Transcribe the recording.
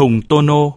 thùng Tono.